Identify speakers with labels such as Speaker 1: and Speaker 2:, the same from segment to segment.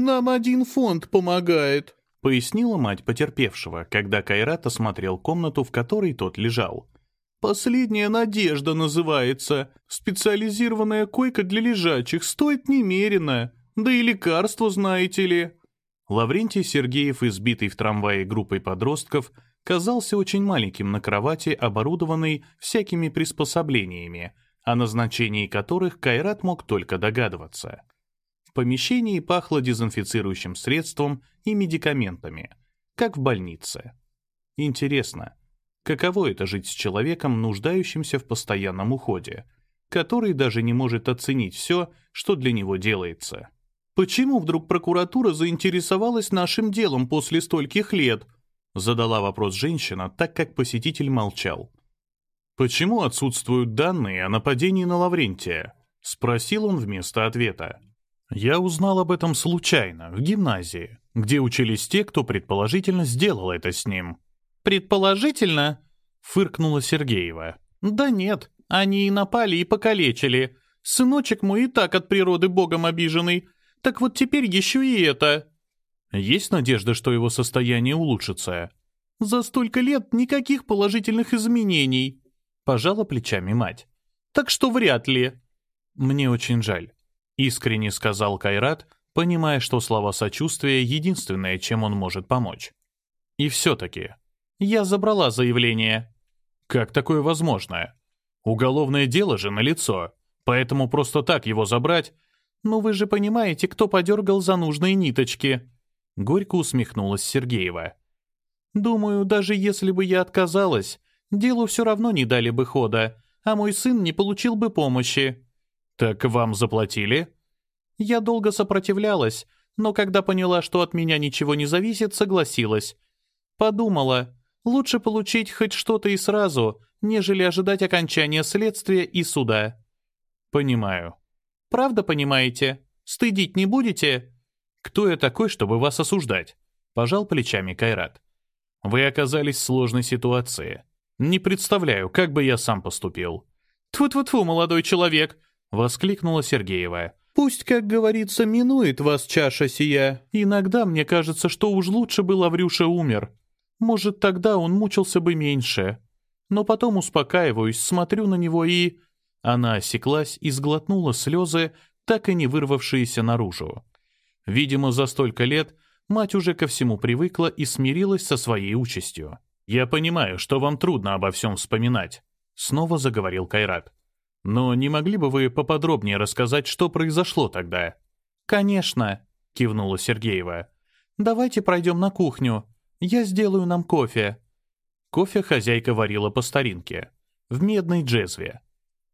Speaker 1: нам один фонд помогает», —
Speaker 2: пояснила мать потерпевшего, когда Кайрат осмотрел комнату, в которой тот лежал.
Speaker 1: «Последняя надежда называется. Специализированная койка для лежачих стоит немерено. Да и лекарство, знаете ли».
Speaker 2: Лаврентий Сергеев, избитый в трамвае группой подростков, казался очень маленьким на кровати, оборудованной всякими приспособлениями, о назначении которых Кайрат мог только догадываться. В помещении пахло дезинфицирующим средством и медикаментами, как в больнице. Интересно, каково это жить с человеком, нуждающимся в постоянном уходе, который даже не может оценить все, что для него делается?
Speaker 1: «Почему вдруг прокуратура заинтересовалась нашим делом после стольких лет?»
Speaker 2: Задала вопрос женщина, так как посетитель молчал. «Почему отсутствуют данные о нападении на Лаврентия?» Спросил он вместо ответа. «Я узнал об этом случайно, в гимназии, где учились те, кто предположительно сделал это с ним».
Speaker 1: «Предположительно?» — фыркнула Сергеева. «Да нет, они и напали, и покалечили. Сыночек мой и так от природы богом обиженный. Так вот теперь еще и это.
Speaker 2: Есть надежда, что его состояние улучшится?
Speaker 1: За столько лет никаких положительных изменений. Пожала плечами мать. Так что вряд ли.
Speaker 2: Мне очень жаль. Искренне сказал Кайрат, понимая, что слова сочувствия — единственное, чем он может помочь. И все-таки.
Speaker 1: Я забрала заявление.
Speaker 2: Как такое возможно? Уголовное дело же налицо, поэтому просто так его забрать
Speaker 1: «Ну вы же понимаете, кто подергал за нужные ниточки?» Горько усмехнулась Сергеева. «Думаю, даже если бы я отказалась, делу все равно не дали бы хода, а мой сын не получил бы помощи».
Speaker 2: «Так вам заплатили?»
Speaker 1: Я долго сопротивлялась, но когда поняла, что от меня ничего не зависит, согласилась. Подумала, лучше получить хоть что-то и сразу, нежели ожидать окончания следствия и суда.
Speaker 2: «Понимаю»,
Speaker 1: Правда понимаете? Стыдить не будете?»
Speaker 2: «Кто я такой, чтобы вас осуждать?» — пожал плечами Кайрат. «Вы оказались в сложной ситуации. Не представляю, как бы я сам поступил».
Speaker 1: «Тьфу-тьфу-тьфу, молодой человек!» — воскликнула Сергеева. «Пусть, как говорится, минует вас чаша сия. Иногда мне кажется, что уж лучше бы Лаврюша умер. Может, тогда он мучился бы меньше. Но потом успокаиваюсь, смотрю на него и...»
Speaker 2: Она осеклась и сглотнула слезы, так и не вырвавшиеся наружу. Видимо, за столько лет мать уже ко всему привыкла и смирилась со своей участью. «Я понимаю, что вам трудно обо всем вспоминать», — снова заговорил Кайрат. «Но не могли бы вы поподробнее рассказать, что произошло тогда?»
Speaker 1: «Конечно», — кивнула Сергеева. «Давайте пройдем на кухню. Я сделаю нам кофе».
Speaker 2: Кофе хозяйка варила по старинке, в медной джезве.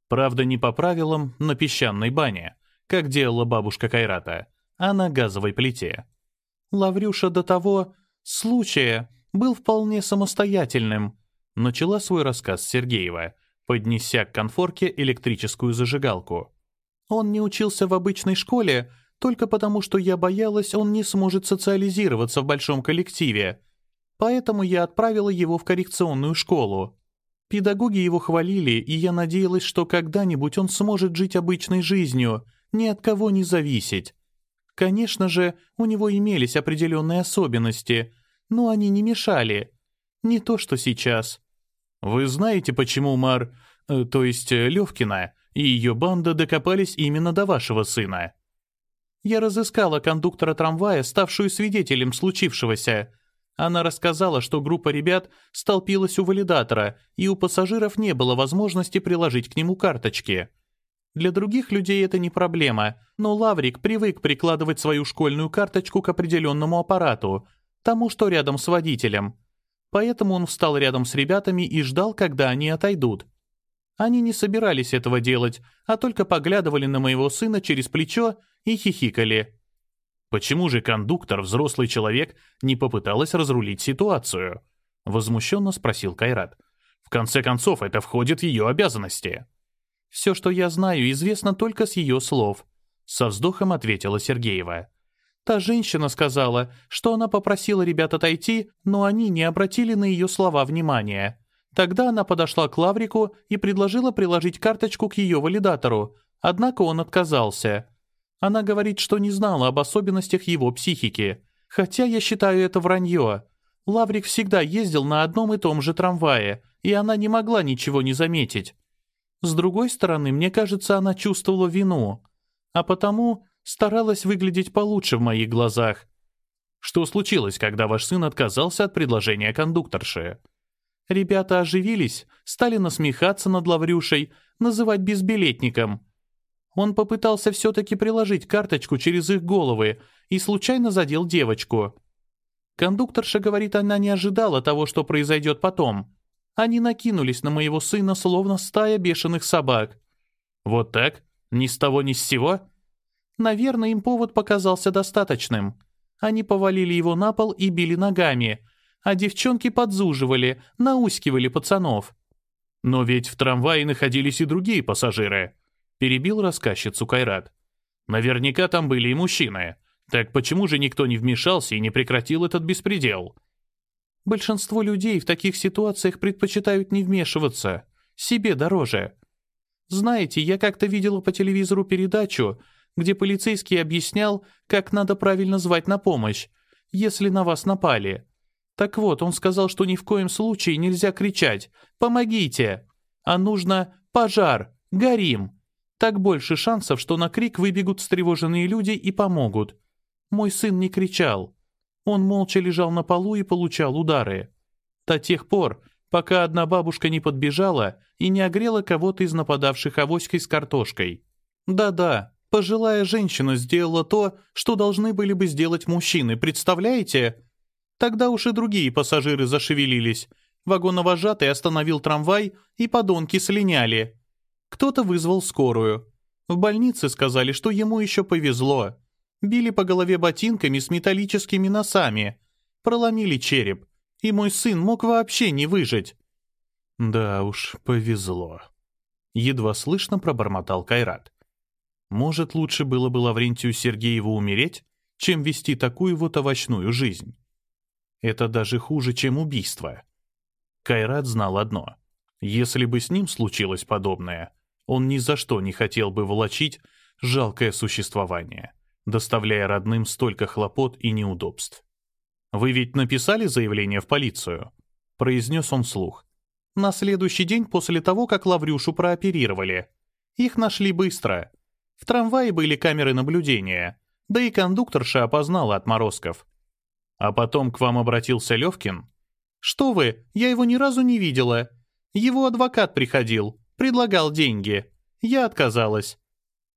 Speaker 2: Правда, не по правилам, на песчаной бане, как делала бабушка Кайрата, а на газовой плите.
Speaker 1: Лаврюша до того случая был вполне самостоятельным,
Speaker 2: начала свой рассказ Сергеева, поднеся к конфорке электрическую зажигалку.
Speaker 1: Он не учился в обычной школе только потому, что я боялась, он не сможет социализироваться в большом коллективе. Поэтому я отправила его в коррекционную школу. Педагоги его хвалили, и я надеялась, что когда-нибудь он сможет жить обычной жизнью, ни от кого не зависеть. Конечно же, у него имелись определенные особенности, но они не мешали. Не то, что сейчас.
Speaker 2: Вы знаете, почему Мар, э, то есть э, Левкина, и ее банда докопались именно до вашего сына?
Speaker 1: Я разыскала кондуктора трамвая, ставшую свидетелем случившегося, она рассказала, что группа ребят столпилась у валидатора, и у пассажиров не было возможности приложить к нему карточки. Для других людей это не проблема, но Лаврик привык прикладывать свою школьную карточку к определенному аппарату, тому, что рядом с водителем. Поэтому он встал рядом с ребятами и ждал, когда они отойдут. Они не собирались этого делать, а только поглядывали на моего сына через плечо и хихикали.
Speaker 2: Почему же кондуктор, взрослый человек, не попыталась разрулить ситуацию? Возмущенно спросил Кайрат. В конце концов, это входит в ее обязанности.
Speaker 1: Все, что я знаю, известно только с ее слов. Со вздохом ответила Сергеева. Та женщина сказала, что она попросила ребят отойти, но они не обратили на ее слова внимания. Тогда она подошла к Лаврику и предложила приложить карточку к ее валидатору, однако он отказался. Она говорит, что не знала об особенностях его психики. Хотя я считаю это вранье. Лаврик всегда ездил на одном и том же трамвае, и она не могла ничего не заметить. С другой стороны, мне кажется, она чувствовала вину, а потому старалась выглядеть получше в моих глазах.
Speaker 2: Что случилось, когда ваш сын отказался от предложения кондукторши?
Speaker 1: Ребята оживились, стали насмехаться над Лаврюшей, называть безбилетником. Он попытался все-таки приложить карточку через их головы и случайно задел девочку. Кондукторша говорит, она не ожидала того, что произойдет потом. Они накинулись на моего сына, словно стая бешеных собак.
Speaker 2: Вот так? Ни с того, ни с сего?
Speaker 1: Наверное, им повод показался достаточным. Они повалили его на пол и били ногами, а девчонки подзуживали, наускивали пацанов.
Speaker 2: «Но ведь в трамвае находились и другие пассажиры», — перебил рассказчицу Кайрат. «Наверняка там были и мужчины. Так почему же никто не вмешался и не прекратил этот беспредел?»
Speaker 1: Большинство людей в таких ситуациях предпочитают не вмешиваться. Себе дороже. Знаете, я как-то видела по телевизору передачу, где полицейский объяснял, как надо правильно звать на помощь, если на вас напали. Так вот, он сказал, что ни в коем случае нельзя кричать «Помогите!», а нужно «Пожар! Горим!». Так больше шансов, что на крик выбегут встревоженные люди и помогут. Мой сын не кричал. Он молча лежал на полу и получал удары. До тех пор, пока одна бабушка не подбежала и не огрела кого-то из нападавших авоськой с картошкой. Да-да, Пожилая женщина сделала то, что должны были бы сделать мужчины, представляете? Тогда уж и другие пассажиры зашевелились. Вагоновожатый остановил трамвай, и подонки слиняли. Кто-то вызвал скорую. В больнице сказали, что ему еще повезло. Били по голове ботинками с металлическими носами. Проломили череп. И мой сын мог вообще не выжить.
Speaker 2: Да уж, повезло. Едва слышно пробормотал Кайрат. Может, лучше было бы Лаврентию Сергееву умереть, чем вести такую вот овощную жизнь? Это даже хуже, чем убийство. Кайрат знал одно. Если бы с ним случилось подобное, он ни за что не хотел бы волочить жалкое существование, доставляя родным столько хлопот и неудобств. «Вы ведь написали заявление в полицию?» — произнес он вслух.
Speaker 1: «На следующий день после того, как Лаврюшу прооперировали. Их нашли быстро. В трамвае были камеры наблюдения, да и кондукторша опознала отморозков.
Speaker 2: А потом к вам обратился Левкин?
Speaker 1: Что вы, я его ни разу не видела. Его адвокат приходил, предлагал деньги. Я отказалась.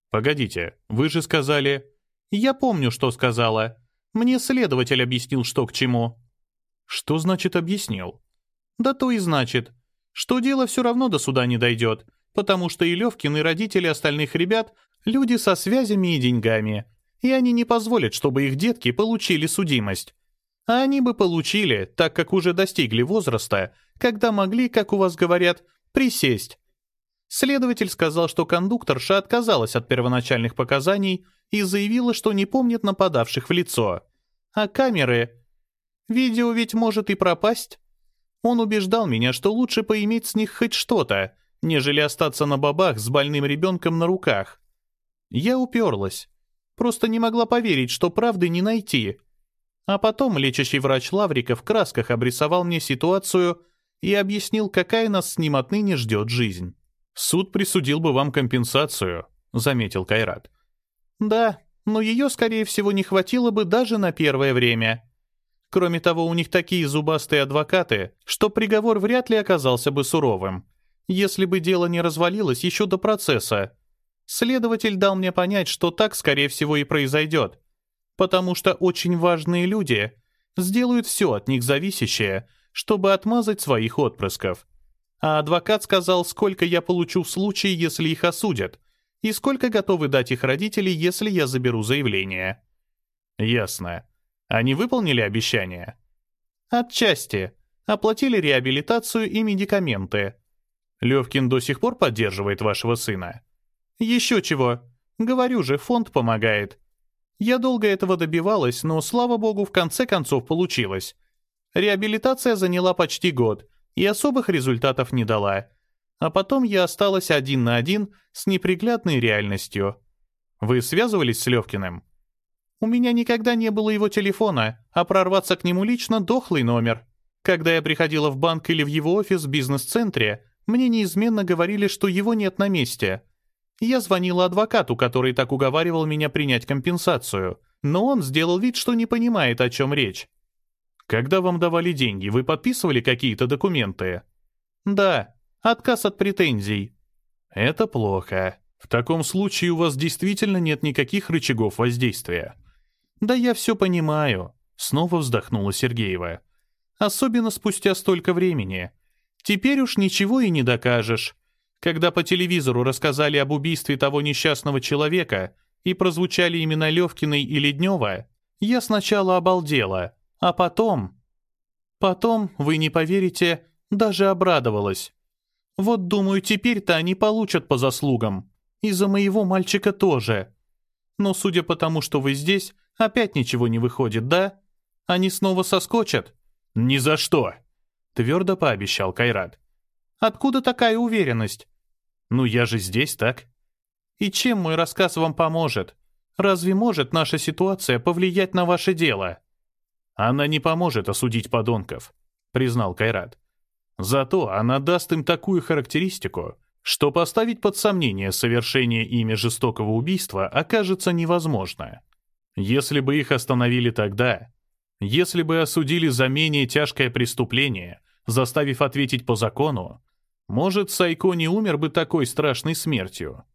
Speaker 2: Погодите, вы же сказали...
Speaker 1: Я помню, что сказала. Мне следователь объяснил, что к чему.
Speaker 2: Что значит объяснил?
Speaker 1: Да то и значит, что дело все равно до суда не дойдет, потому что и Левкин, и родители остальных ребят Люди со связями и деньгами, и они не позволят, чтобы их детки получили судимость. А они бы получили, так как уже достигли возраста, когда могли, как у вас говорят, присесть. Следователь сказал, что кондукторша отказалась от первоначальных показаний и заявила, что не помнит нападавших в лицо. А камеры... Видео ведь может и пропасть. Он убеждал меня, что лучше поиметь с них хоть что-то, нежели остаться на бабах с больным ребенком на руках. Я уперлась. Просто не могла поверить, что правды не найти. А потом лечащий врач Лаврика в красках обрисовал мне ситуацию и объяснил, какая нас с ним отныне ждет жизнь.
Speaker 2: «Суд присудил бы вам компенсацию», — заметил Кайрат.
Speaker 1: «Да, но ее, скорее всего, не хватило бы даже на первое время. Кроме того, у них такие зубастые адвокаты, что приговор вряд ли оказался бы суровым, если бы дело не развалилось еще до процесса. Следователь дал мне понять, что так, скорее всего, и произойдет. Потому что очень важные люди сделают все от них зависящее, чтобы отмазать своих отпрысков. А адвокат сказал, сколько я получу в случае, если их осудят, и сколько готовы дать их родители, если я заберу заявление.
Speaker 2: Ясно. Они выполнили обещание?
Speaker 1: Отчасти. Оплатили реабилитацию и медикаменты.
Speaker 2: Левкин до сих пор поддерживает вашего сына?
Speaker 1: Еще чего. Говорю же, фонд помогает. Я долго этого добивалась, но, слава богу, в конце концов получилось. Реабилитация заняла почти год и особых результатов не дала. А потом я осталась один на один с неприглядной реальностью. Вы связывались с Левкиным? У меня никогда не было его телефона, а прорваться к нему лично — дохлый номер. Когда я приходила в банк или в его офис в бизнес-центре, мне неизменно говорили, что его нет на месте. Я звонила адвокату, который так уговаривал меня принять компенсацию, но он сделал вид, что не понимает, о чем речь. Когда вам давали деньги, вы подписывали какие-то документы? Да, отказ от претензий. Это плохо. В таком случае у вас действительно нет никаких рычагов воздействия. «Да я все понимаю», — снова вздохнула Сергеева. «Особенно спустя столько времени. Теперь уж ничего и не докажешь. Когда по телевизору рассказали об убийстве того несчастного человека и прозвучали имена Левкиной и Леднева, я сначала обалдела, а потом... Потом, вы не поверите, даже обрадовалась. Вот думаю, теперь-то они получат по заслугам. И за моего мальчика тоже. Но судя по тому, что вы здесь, Опять ничего не выходит, да? Они снова соскочат?
Speaker 2: Ни за что, твердо пообещал Кайрат.
Speaker 1: Откуда такая уверенность?
Speaker 2: Ну я же здесь, так?
Speaker 1: И чем мой рассказ вам поможет? Разве может наша ситуация повлиять на ваше дело?
Speaker 2: Она не поможет осудить подонков, признал Кайрат. Зато она даст им такую характеристику, что поставить под сомнение совершение ими жестокого убийства окажется невозможно. Если бы их остановили тогда, если бы осудили за менее тяжкое преступление, заставив ответить по закону, может, Сайко не умер бы такой страшной смертью.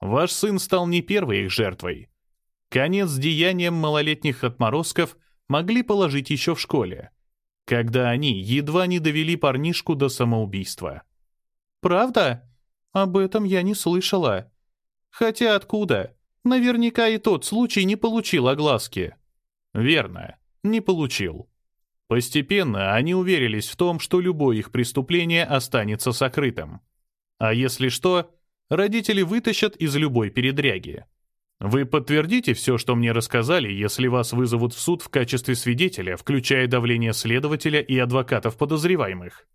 Speaker 2: Ваш сын стал не первой их жертвой. Конец деяниям малолетних отморозков могли положить еще в школе, когда они едва не довели парнишку до самоубийства.
Speaker 1: «Правда? Об этом я не слышала. Хотя откуда? Наверняка и тот случай не получил огласки.
Speaker 2: Верно, не получил. Постепенно они уверились в том, что любое их преступление останется сокрытым. А если что, родители вытащат из любой передряги. Вы подтвердите все, что мне рассказали, если вас вызовут в суд в качестве свидетеля, включая давление следователя и адвокатов подозреваемых?